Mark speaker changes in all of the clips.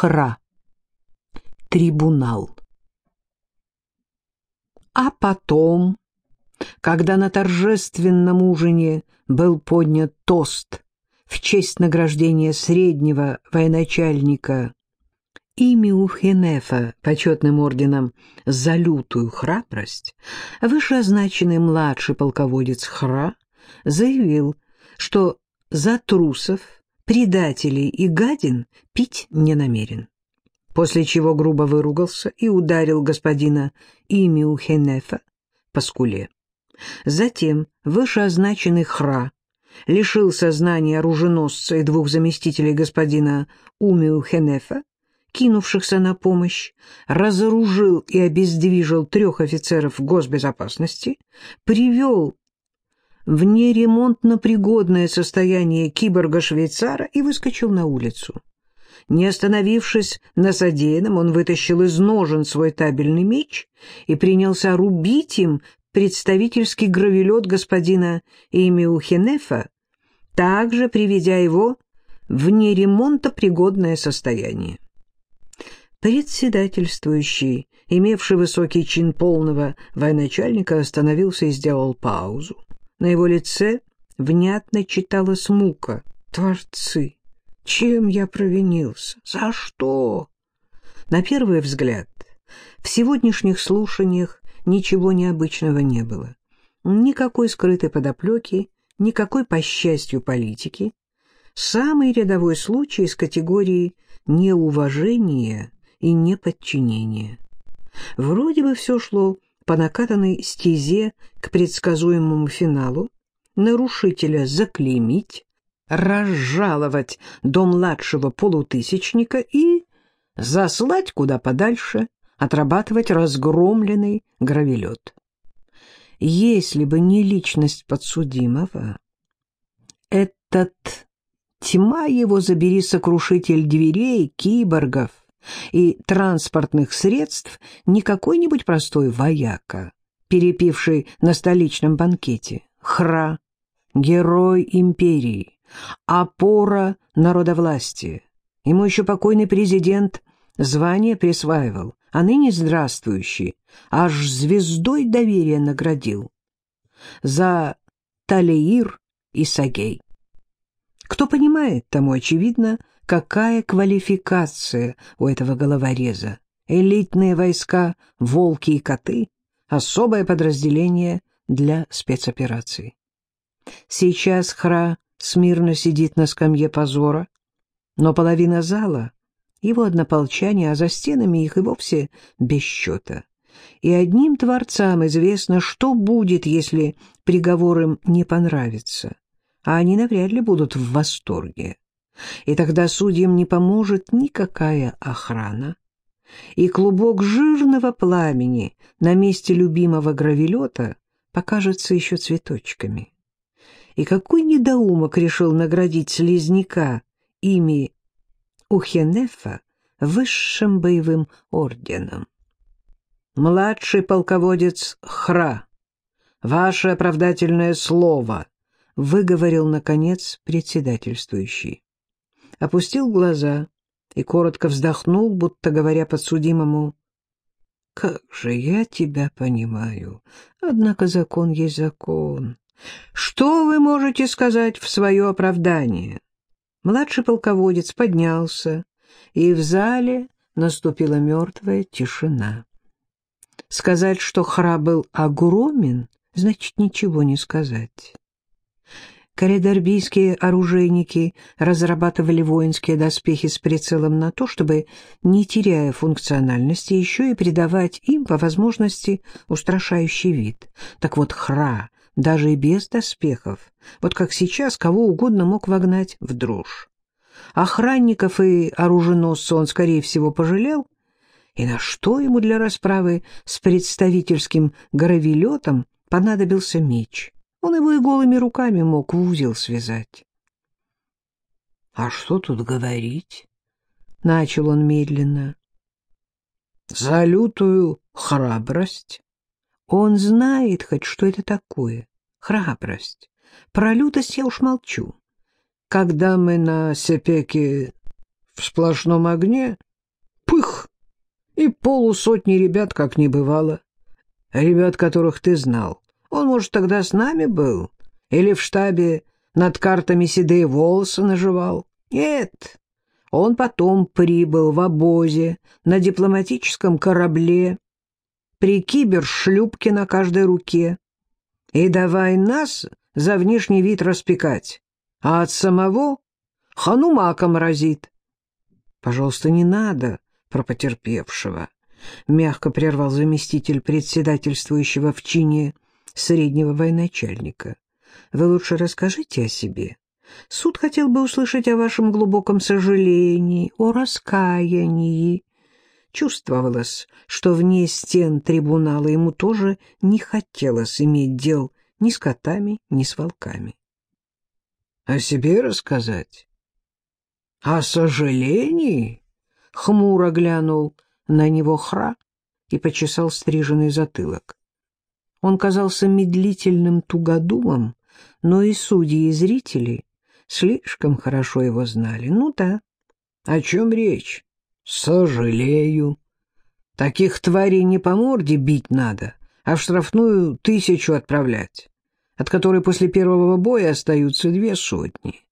Speaker 1: Хра. Трибунал. А потом, когда на торжественном ужине был поднят тост в честь награждения среднего военачальника Хенефа почетным орденом за лютую храбрость, вышеозначенный младший полководец Хра заявил, что за трусов, предателей и гадин пить не намерен. После чего грубо выругался и ударил господина Имиу Хенефа по скуле. Затем вышеозначенный Хра лишил сознания оруженосца и двух заместителей господина Умиу Хенефа, кинувшихся на помощь, разоружил и обездвижил трех офицеров госбезопасности, привел в неремонтно пригодное состояние киборга-швейцара и выскочил на улицу. Не остановившись на содеянном, он вытащил из ножен свой табельный меч и принялся рубить им представительский гравелет господина Эмиухенефа, также приведя его в неремонто пригодное состояние. Председательствующий, имевший высокий чин полного военачальника, остановился и сделал паузу. На его лице внятно читалась мука. «Творцы! Чем я провинился? За что?» На первый взгляд, в сегодняшних слушаниях ничего необычного не было. Никакой скрытой подоплеки, никакой, по счастью, политики. Самый рядовой случай из категории неуважения и неподчинения. Вроде бы все шло по накатанной стезе к предсказуемому финалу, нарушителя заклеймить, разжаловать до младшего полутысячника и заслать куда подальше, отрабатывать разгромленный гравелет. Если бы не личность подсудимого, этот тьма его забери сокрушитель дверей, киборгов, и транспортных средств не какой-нибудь простой вояка, перепивший на столичном банкете. Хра, герой империи, опора народовластия. Ему еще покойный президент звание присваивал, а ныне здравствующий, аж звездой доверия наградил. За Талеир и Сагей. Кто понимает, тому очевидно, какая квалификация у этого головореза. Элитные войска «Волки и коты» — особое подразделение для спецопераций. Сейчас Хра смирно сидит на скамье позора, но половина зала — его однополчане, а за стенами их и вовсе без счета. И одним творцам известно, что будет, если приговор им не понравится, а они навряд ли будут в восторге и тогда судьям не поможет никакая охрана, и клубок жирного пламени на месте любимого гравелета покажется еще цветочками. И какой недоумок решил наградить слизняка ими Ухенефа высшим боевым орденом. «Младший полководец Хра, ваше оправдательное слово», — выговорил, наконец, председательствующий опустил глаза и коротко вздохнул, будто говоря подсудимому, «Как же я тебя понимаю, однако закон есть закон. Что вы можете сказать в свое оправдание?» Младший полководец поднялся, и в зале наступила мертвая тишина. Сказать, что хра был огромен, значит ничего не сказать. Коридорбийские оружейники разрабатывали воинские доспехи с прицелом на то, чтобы, не теряя функциональности, еще и придавать им, по возможности, устрашающий вид. Так вот, Хра, даже и без доспехов, вот как сейчас, кого угодно мог вогнать в дрожь. Охранников и оруженосца он, скорее всего, пожалел, и на что ему для расправы с представительским гравелетом понадобился меч — он его и голыми руками мог в узел связать. — А что тут говорить? — начал он медленно. — За лютую храбрость. Он знает хоть, что это такое. Храбрость. Про лютость я уж молчу. Когда мы на Сепеке в сплошном огне, И полусотни ребят, как не бывало. Ребят, которых ты знал. Он, может, тогда с нами был? Или в штабе над картами седые волосы наживал? Нет, он потом прибыл в обозе на дипломатическом корабле, при кибершлюпке на каждой руке. И давай нас за внешний вид распекать, а от самого ханумаком разит. Пожалуйста, не надо про потерпевшего, — мягко прервал заместитель председательствующего в чине среднего военачальника. Вы лучше расскажите о себе. Суд хотел бы услышать о вашем глубоком сожалении, о раскаянии. Чувствовалось, что вне стен трибунала ему тоже не хотелось иметь дел ни с котами, ни с волками. — О себе рассказать? — О сожалении? — хмуро глянул на него Хра и почесал стриженный затылок. Он казался медлительным тугодумом, но и судьи, и зрители слишком хорошо его знали. Ну да, о чем речь? Сожалею. Таких тварей не по морде бить надо, а в штрафную тысячу отправлять, от которой после первого боя остаются две сотни.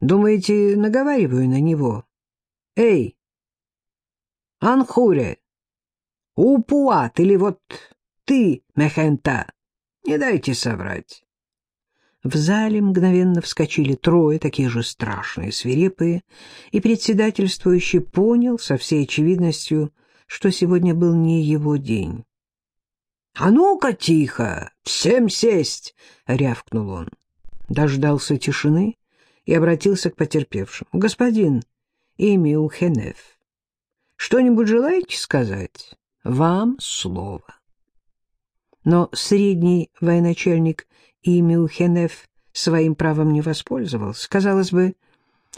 Speaker 1: Думаете, наговариваю на него? Эй, Анхуре, Упуат или вот ты, Мехента, не дайте соврать. В зале мгновенно вскочили трое, такие же страшные, свирепые, и председательствующий понял со всей очевидностью, что сегодня был не его день. — А ну-ка тихо! Всем сесть! — рявкнул он. Дождался тишины и обратился к потерпевшему. — Господин Эмиу Хенеф, что-нибудь желаете сказать? Вам слово. Но средний военачальник и Мюхенеф своим правом не воспользовался. Казалось бы,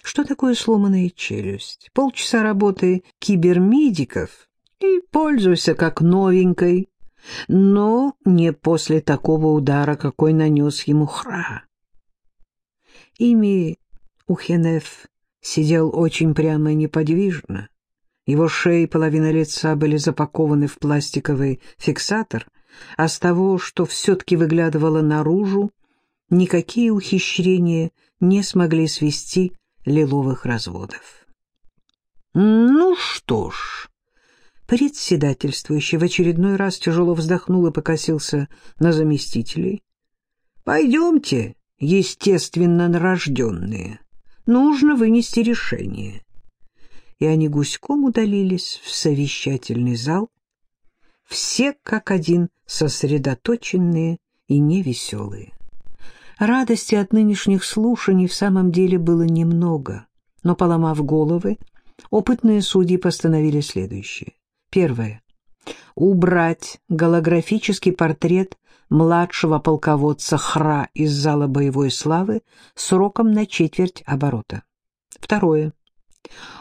Speaker 1: что такое сломанная челюсть? Полчаса работы кибермедиков и пользуйся как новенькой, но не после такого удара, какой нанес ему Хра. Ими Ухенеф сидел очень прямо и неподвижно. Его шея и половина лица были запакованы в пластиковый фиксатор — а с того, что все-таки выглядывало наружу, никакие ухищрения не смогли свести лиловых разводов. «Ну что ж...» Председательствующий в очередной раз тяжело вздохнул и покосился на заместителей. «Пойдемте, естественно нарожденные. Нужно вынести решение». И они гуськом удалились в совещательный зал, все как один сосредоточенные и невеселые. Радости от нынешних слушаний в самом деле было немного, но, поломав головы, опытные судьи постановили следующее. Первое. Убрать голографический портрет младшего полководца Хра из зала боевой славы сроком на четверть оборота. Второе.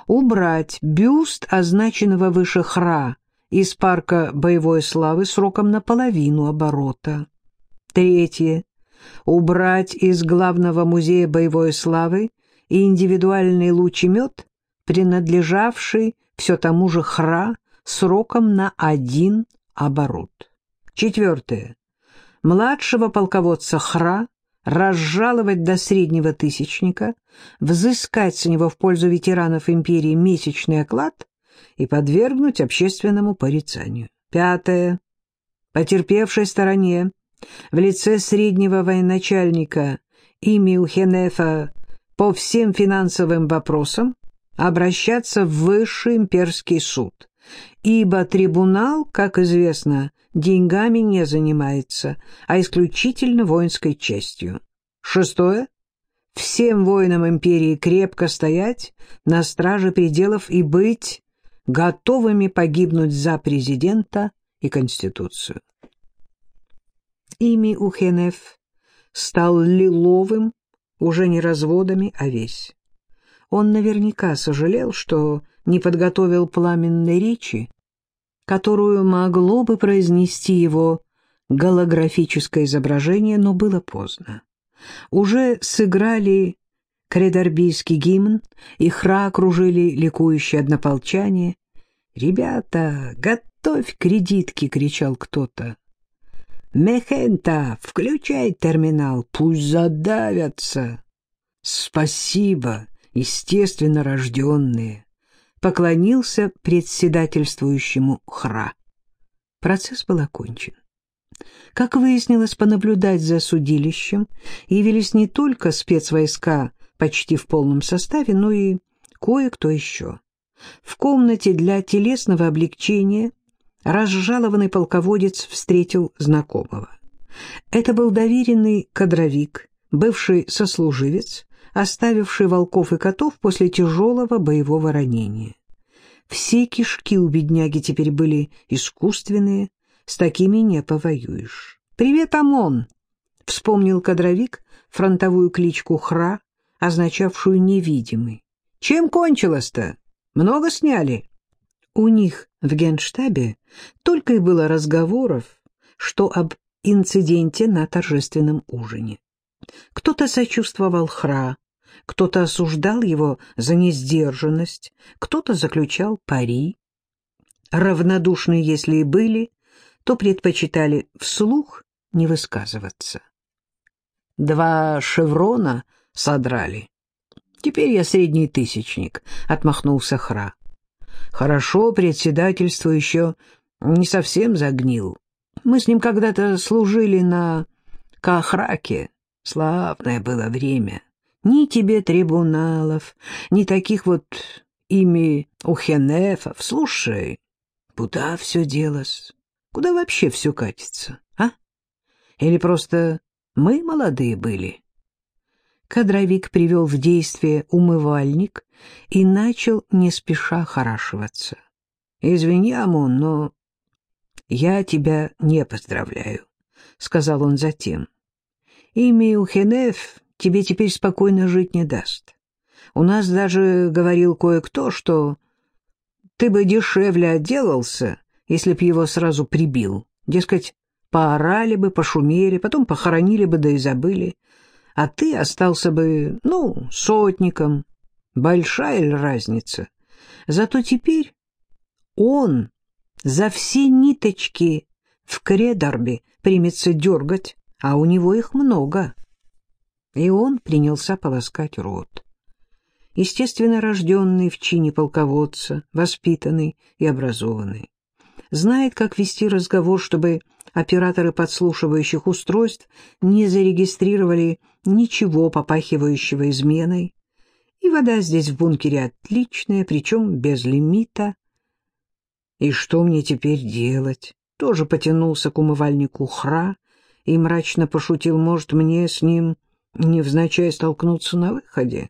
Speaker 1: Убрать бюст означенного выше Хра из парка боевой славы сроком на половину оборота. Третье. Убрать из главного музея боевой славы индивидуальный лучемет, принадлежавший все тому же Хра, сроком на один оборот. Четвертое. Младшего полководца Хра разжаловать до среднего тысячника, взыскать с него в пользу ветеранов империи месячный оклад и подвергнуть общественному порицанию. Пятое. Потерпевшей стороне в лице среднего военачальника Имиу Хенефа по всем финансовым вопросам обращаться в Высший имперский суд, ибо трибунал, как известно, деньгами не занимается, а исключительно воинской честью. Шестое. Всем воинам империи крепко стоять на страже пределов и быть готовыми погибнуть за президента и Конституцию. Ими Ухенеф стал лиловым уже не разводами, а весь. Он наверняка сожалел, что не подготовил пламенной речи, которую могло бы произнести его голографическое изображение, но было поздно. Уже сыграли Кредорбийский гимн, и хра окружили ликующие однополчане, «Ребята, готовь кредитки!» — кричал кто-то. «Мехента, включай терминал, пусть задавятся!» «Спасибо, естественно рожденные!» — поклонился председательствующему Хра. Процесс был окончен. Как выяснилось, понаблюдать за судилищем явились не только спецвойска почти в полном составе, но и кое-кто еще. В комнате для телесного облегчения разжалованный полководец встретил знакомого. Это был доверенный кадровик, бывший сослуживец, оставивший волков и котов после тяжелого боевого ранения. Все кишки у бедняги теперь были искусственные, с такими не повоюешь. «Привет, ОМОН!» — вспомнил кадровик фронтовую кличку Хра, означавшую «невидимый». «Чем кончилось-то? Много сняли?» У них в генштабе только и было разговоров, что об инциденте на торжественном ужине. Кто-то сочувствовал Хра, кто-то осуждал его за несдержанность, кто-то заключал пари. Равнодушные, если и были, то предпочитали вслух не высказываться. Два шеврона содрали. Теперь я средний тысячник, — отмахнулся Хра. Хорошо, председательство еще не совсем загнил. Мы с ним когда-то служили на Кахраке. Славное было время. Ни тебе трибуналов, ни таких вот ими ухенефов. Слушай, куда все делось? Куда вообще все катится, а? Или просто мы молодые были?» Кадровик привел в действие умывальник и начал не спеша хорашиваться. «Извини, Амон, но я тебя не поздравляю», — сказал он затем. «Имя Ухенеф тебе теперь спокойно жить не даст. У нас даже говорил кое-кто, что ты бы дешевле отделался, если б его сразу прибил. Дескать, поорали бы, пошумели, потом похоронили бы, да и забыли а ты остался бы, ну, сотником. Большая ли разница? Зато теперь он за все ниточки в Кредорбе примется дергать, а у него их много. И он принялся полоскать рот. Естественно, рожденный в чине полководца, воспитанный и образованный. Знает, как вести разговор, чтобы операторы подслушивающих устройств не зарегистрировали ничего попахивающего изменой. И вода здесь в бункере отличная, причем без лимита. И что мне теперь делать? Тоже потянулся к умывальнику Хра и мрачно пошутил, может, мне с ним невзначай столкнуться на выходе.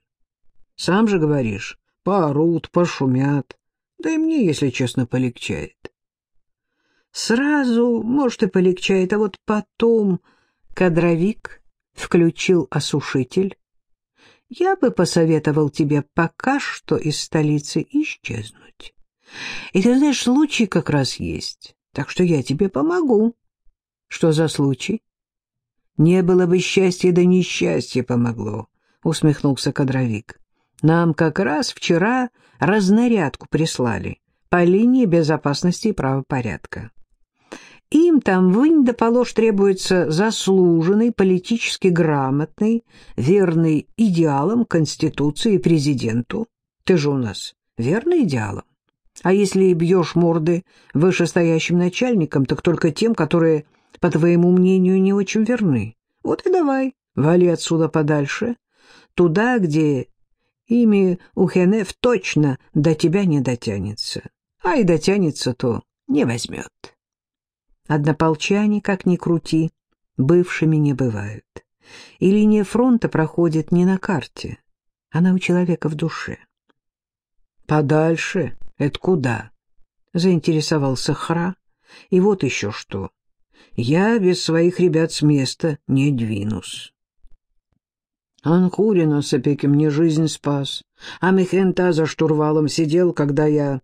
Speaker 1: Сам же говоришь, поорут, пошумят, да и мне, если честно, полегчает. Сразу, может, и полегчает, а вот потом кадровик включил осушитель. Я бы посоветовал тебе пока что из столицы исчезнуть. И ты знаешь, случай как раз есть, так что я тебе помогу. Что за случай? Не было бы счастья, да несчастье помогло, усмехнулся кадровик. Нам как раз вчера разнарядку прислали по линии безопасности и правопорядка. Им там вынь да положь требуется заслуженный, политически грамотный, верный идеалам Конституции и президенту. Ты же у нас верный идеалам. А если и бьешь морды вышестоящим начальникам, так только тем, которые, по твоему мнению, не очень верны. Вот и давай, вали отсюда подальше, туда, где ими Ухенев точно до тебя не дотянется. А и дотянется, то не возьмет. Однополчане, как ни крути, бывшими не бывают. И линия фронта проходит не на карте, она у человека в душе. «Подальше? Это куда?» — заинтересовался Хра. «И вот еще что. Я без своих ребят с места не двинусь». Анхурина с опеки мне жизнь спас, а Мехента за штурвалом сидел, когда я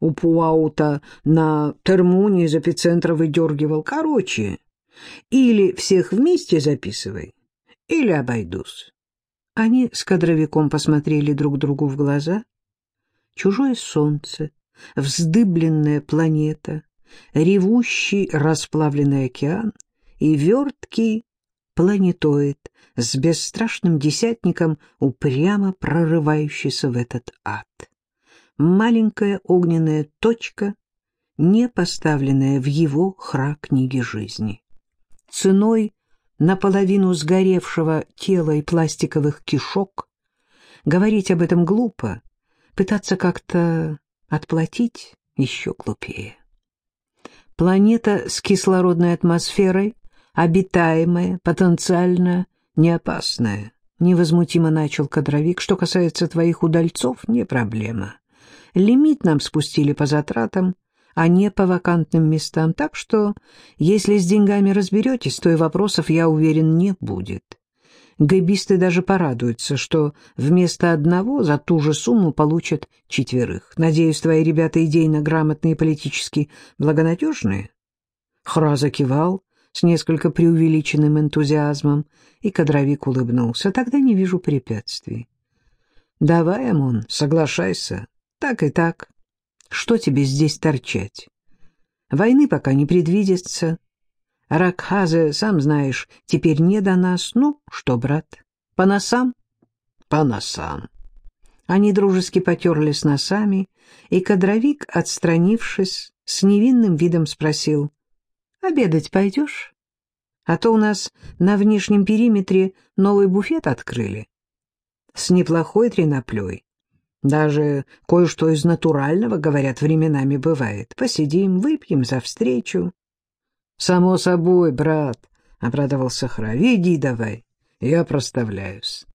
Speaker 1: у Пуаута на термуне из эпицентра выдергивал. Короче, или всех вместе записывай, или обойдусь. Они с кадровиком посмотрели друг другу в глаза. Чужое солнце вздыбленная планета, ревущий расплавленный океан и верткий планетоид с бесстрашным десятником, упрямо прорывающийся в этот ад. Маленькая огненная точка, не поставленная в его хра книги жизни. Ценой наполовину сгоревшего тела и пластиковых кишок говорить об этом глупо, пытаться как-то отплатить еще глупее. Планета с кислородной атмосферой, обитаемая, потенциально неопасная. Невозмутимо начал кадровик. Что касается твоих удальцов, не проблема. Лимит нам спустили по затратам, а не по вакантным местам, так что, если с деньгами разберетесь, то и вопросов, я уверен, не будет. Гэбисты даже порадуются, что вместо одного за ту же сумму получат четверых. Надеюсь, твои ребята идейно грамотные и политически благонадежные? Хра закивал с несколько преувеличенным энтузиазмом, и кадровик улыбнулся. Тогда не вижу препятствий. Давай, Амон, соглашайся. Так и так. Что тебе здесь торчать? Войны пока не предвидится. Ракхазе, сам знаешь, теперь не до нас. Ну, что, брат, по носам? По носам. Они дружески потерлись носами, и кадровик, отстранившись, с невинным видом спросил, «Обедать пойдешь? А то у нас на внешнем периметре новый буфет открыли. С неплохой треноплей. Даже кое-что из натурального, говорят, временами бывает. Посидим, выпьем за встречу». «Само собой, брат», — обрадовался Хра. «Веди давай, я проставляюсь».